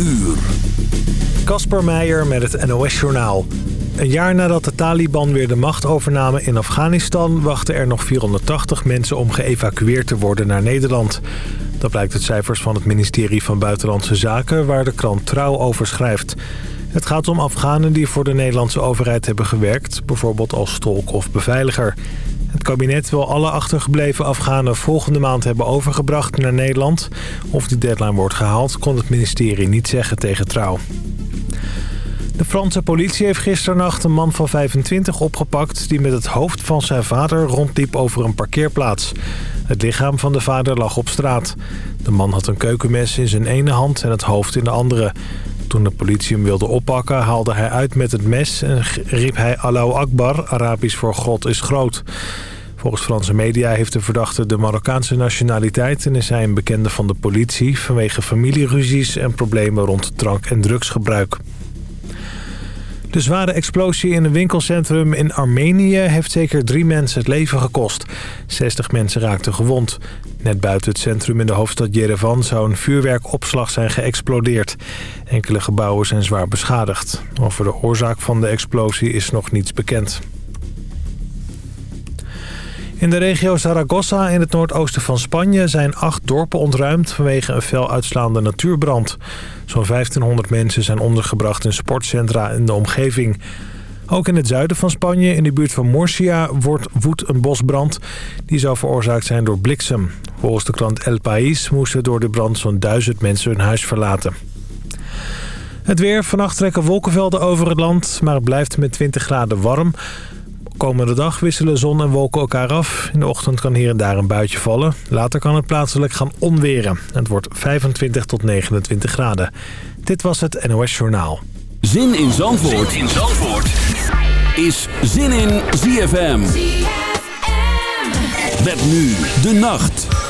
uur. Kasper Meijer met het NOS-journaal. Een jaar nadat de Taliban weer de macht overnamen in Afghanistan... wachten er nog 480 mensen om geëvacueerd te worden naar Nederland. Dat blijkt uit cijfers van het ministerie van Buitenlandse Zaken... waar de krant Trouw over schrijft. Het gaat om Afghanen die voor de Nederlandse overheid hebben gewerkt... bijvoorbeeld als tolk of beveiliger. Het kabinet wil alle achtergebleven Afghanen volgende maand hebben overgebracht naar Nederland. Of die deadline wordt gehaald, kon het ministerie niet zeggen tegen Trouw. De Franse politie heeft gisternacht een man van 25 opgepakt... die met het hoofd van zijn vader rondliep over een parkeerplaats. Het lichaam van de vader lag op straat. De man had een keukenmes in zijn ene hand en het hoofd in de andere. Toen de politie hem wilde oppakken haalde hij uit met het mes... en riep hij Allahu Akbar, Arabisch voor God is groot. Volgens Franse media heeft de verdachte de Marokkaanse nationaliteit... en is hij een bekende van de politie vanwege familieruzies... en problemen rond drank- en drugsgebruik. De zware explosie in een winkelcentrum in Armenië heeft zeker drie mensen het leven gekost. 60 mensen raakten gewond. Net buiten het centrum in de hoofdstad Yerevan zou een vuurwerkopslag zijn geëxplodeerd. Enkele gebouwen zijn zwaar beschadigd. Over de oorzaak van de explosie is nog niets bekend. In de regio Zaragoza in het noordoosten van Spanje zijn acht dorpen ontruimd vanwege een fel uitslaande natuurbrand. Zo'n 1500 mensen zijn ondergebracht in sportcentra in de omgeving. Ook in het zuiden van Spanje, in de buurt van Murcia, wordt woedt een bosbrand. Die zou veroorzaakt zijn door bliksem. Volgens de krant El País moesten door de brand zo'n duizend mensen hun huis verlaten. Het weer. Vannacht trekken wolkenvelden over het land, maar het blijft met 20 graden warm. Komende dag wisselen zon en wolken elkaar af. In de ochtend kan hier en daar een buitje vallen. Later kan het plaatselijk gaan onweren. Het wordt 25 tot 29 graden. Dit was het NOS Journaal. Zin in Zandvoort, zin in Zandvoort. is Zin in ZFM. ZFM. Met nu de nacht.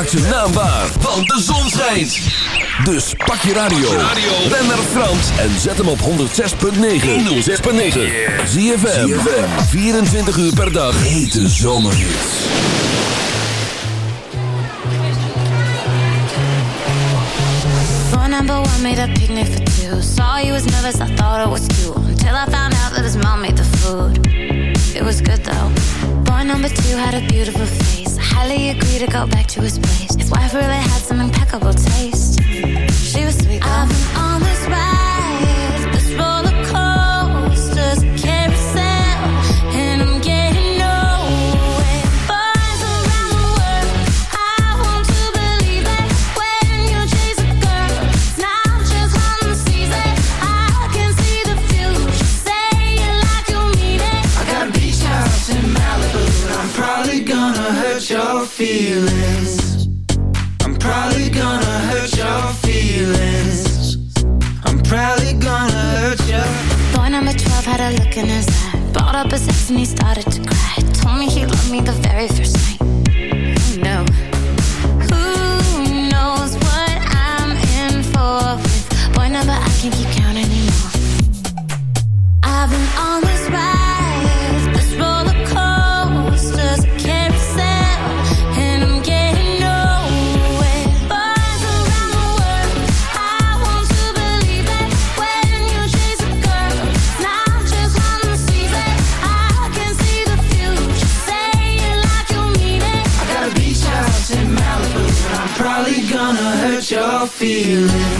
Maak ze naambaar, want de zon schijnt. Dus pak je radio. Ben naar Frans en zet hem op 106.9. 106.9. Zie je 24 uur per dag. Hete zomerhits. Number one made a picnic for two Saw you was nervous, I thought it was cool Until I found out that his mom made the food It was good though Boy number two had a beautiful face Ellie agreed to go back to his place. His wife really had some impeccable taste. She was sweet. I've been on this ride. feelings. I'm probably gonna hurt your feelings. I'm probably gonna hurt you Boy number 12 had a look in his eye. Balled up a ass and he started to cry. Told me he loved me the very first night. Who knows what I'm in for with? Boy number I can't keep counting anymore. I've been on feeling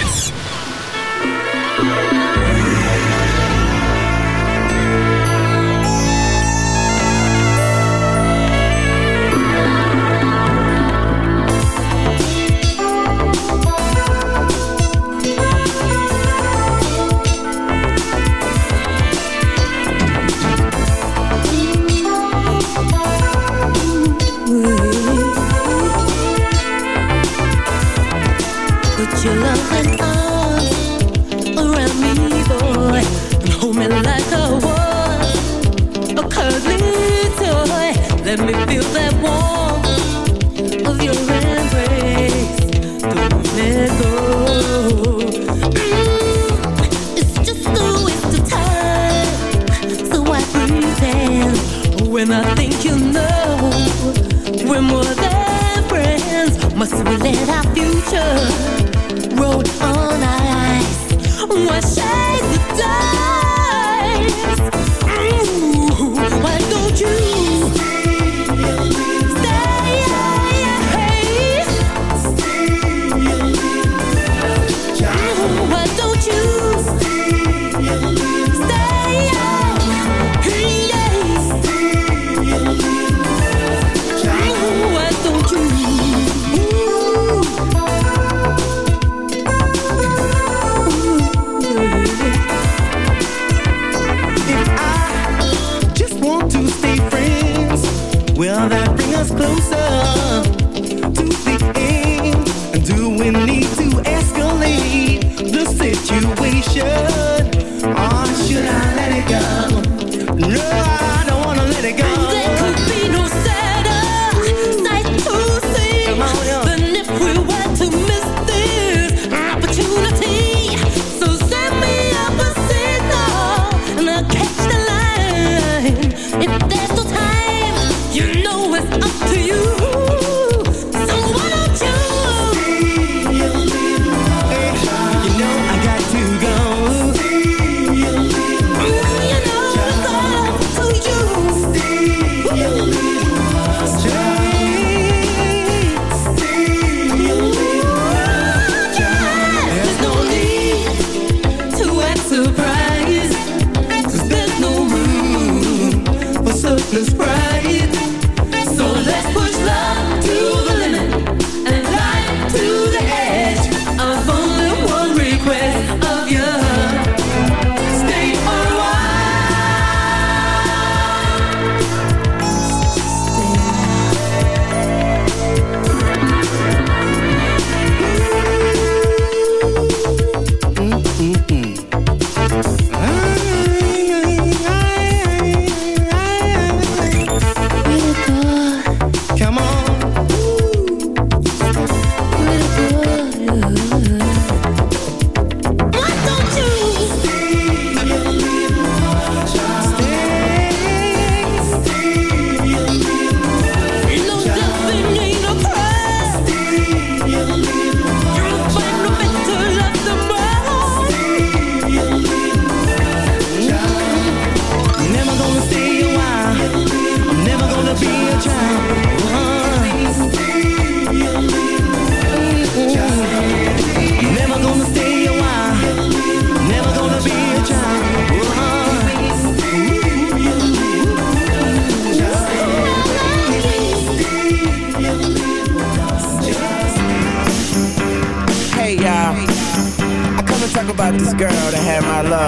there's no time,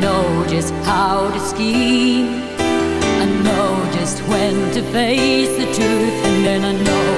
know just how to scheme. I know just when to face the truth, and then I know.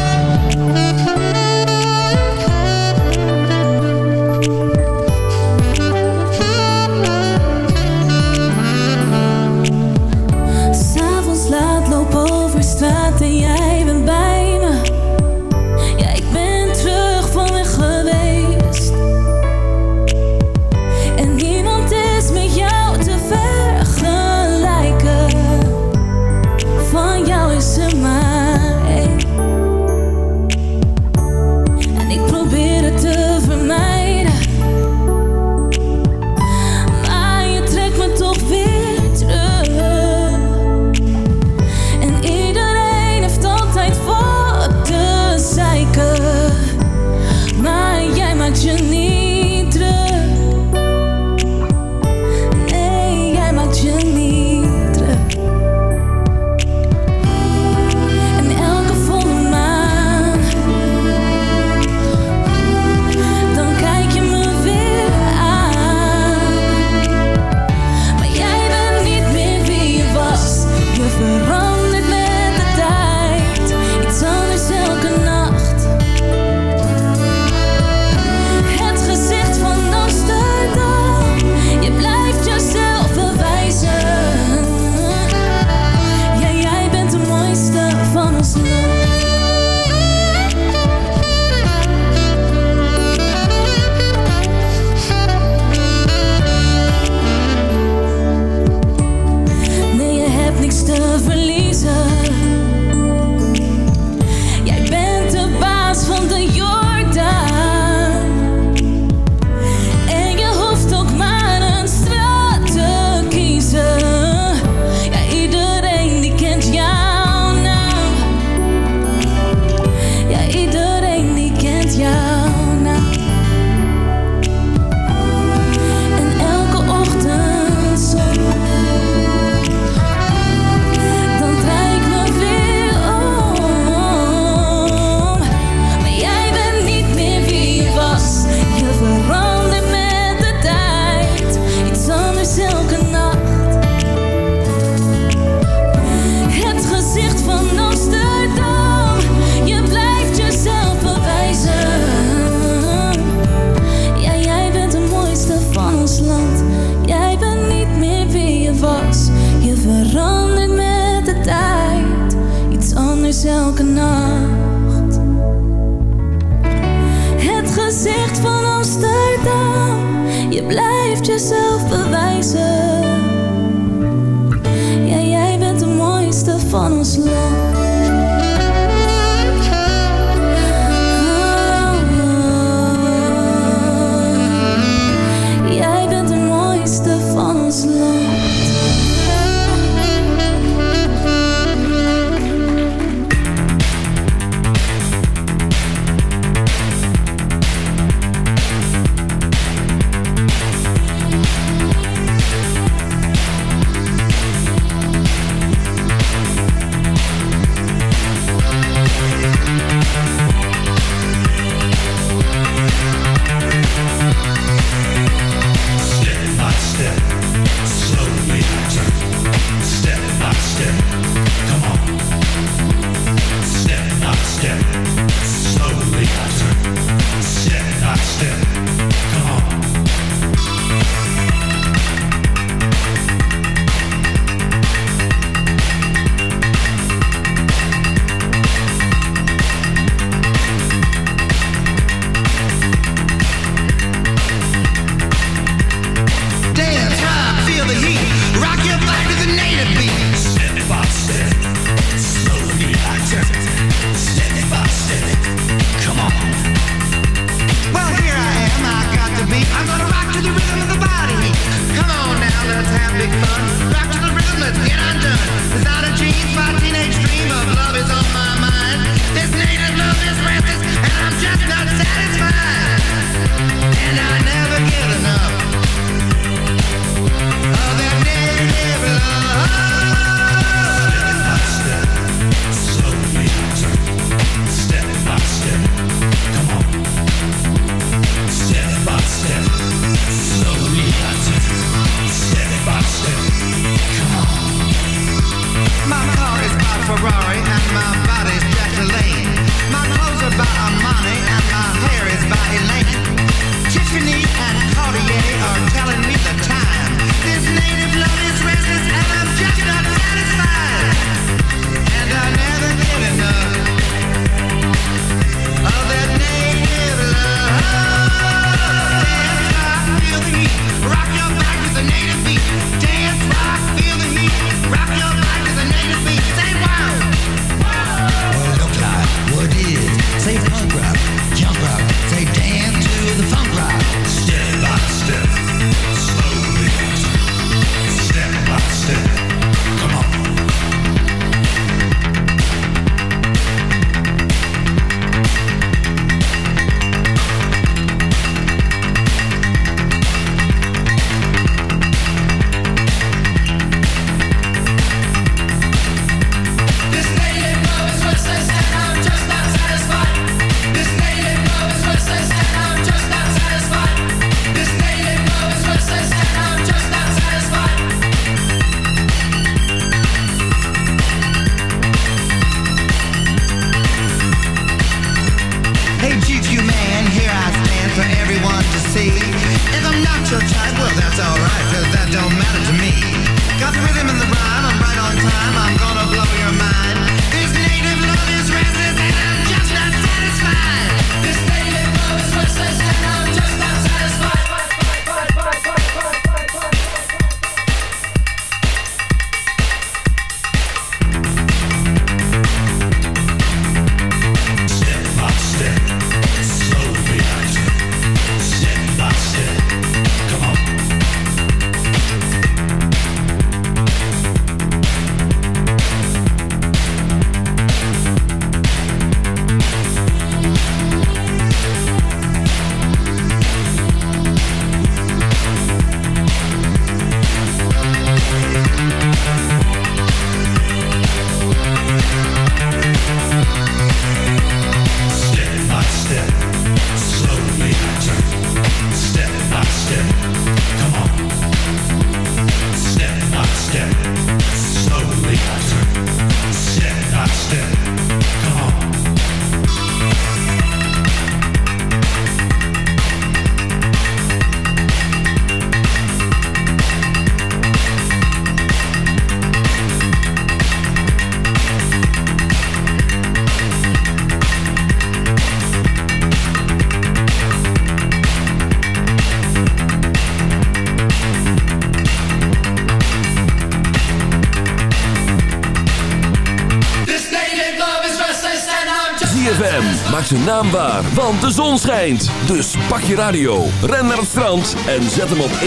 waar, want de zon schijnt. Dus pak je radio, ren naar het strand en zet hem op 106.9.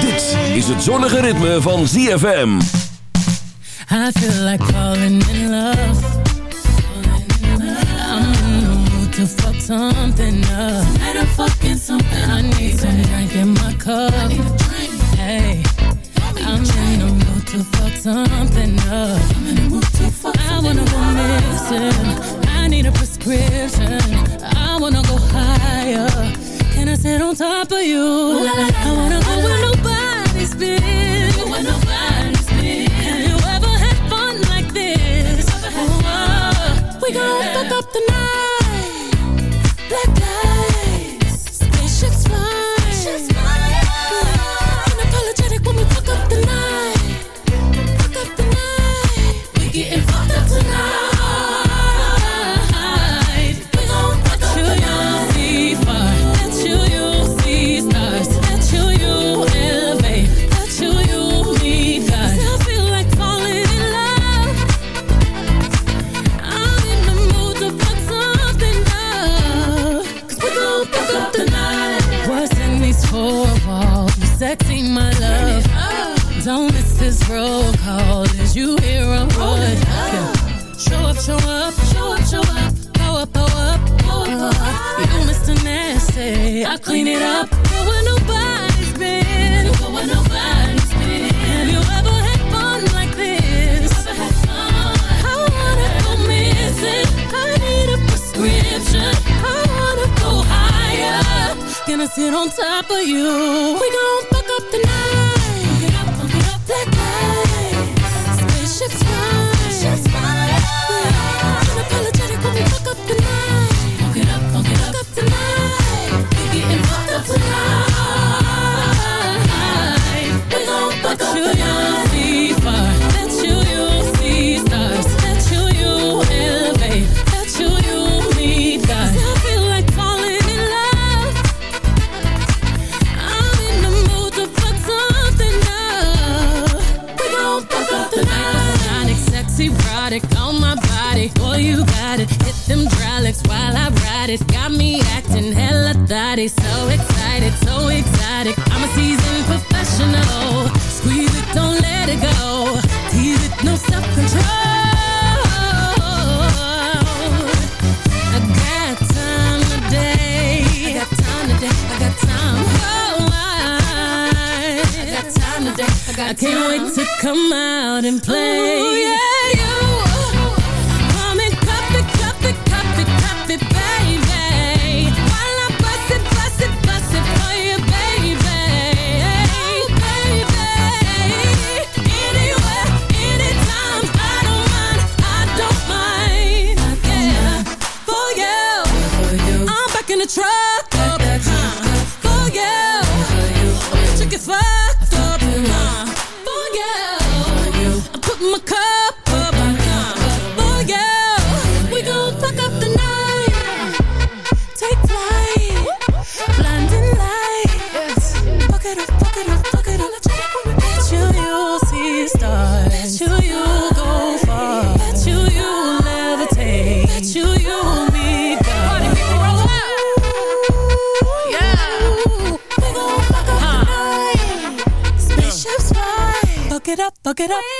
Dit is het zonnige ritme van ZFM. I feel like falling in love. I'm in the mood to fuck something up. I'm fucking something. I need some drink in my cup. Hey, I'm in the mood to fuck something up. I wanna go missing. description. I wanna go higher. Can I sit on top of you? I wanna go where nobody's been. to come out and play. Ooh, yeah. It up,